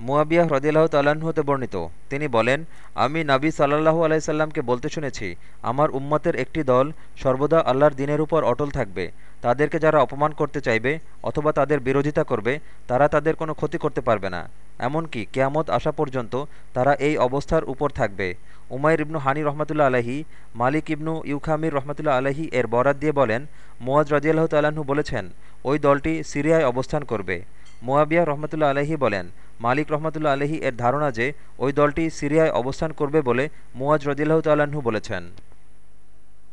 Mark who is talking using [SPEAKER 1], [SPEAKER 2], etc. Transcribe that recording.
[SPEAKER 1] মুয়াবিয়াহ রদিল্লাহ তাল্লাহ্ন হতে বর্ণিত। তিনি বলেন, আমি নাবী সাল্লাহু আলাইসাল্লামকে বলতে শুনেছি, আমার উম্মতের একটি দল সর্বদা আল্লাহর দিনের উপর অটল থাকবে। তাদেরকে যারা অপমান করতে চাইবে অথবা তাদের বিরোধিতা করবে, তারা তাদের কোনো ক্ষতি করতে পারবে না। এমনকি কেয়ামত আসা পর্যন্ত তারা এই অবস্থার উপর থাকবে। উমাইর ইবনু হানি রহমতুল্লা আলহী মালিক ইবনু ইউখামির রহমতুল্লা আলহী এর বরাত দিয়ে বলেন, মোয়াজ রাজিয়াল্লাহ তাল্লাহ্ন বলেছেন, ওই দলটি সিরিয়ায় অবস্থান করবে। মোয়াবিয়া রহমতুল্লা আলহী বলেন মালিক রহমতুল্লা আলহী এর ধারণা যে ওই দলটি সিরিয়ায় অবস্থান করবে বলে মুয়াজ রদিল্লাহ তাল্লাহ্ন বলেছেন।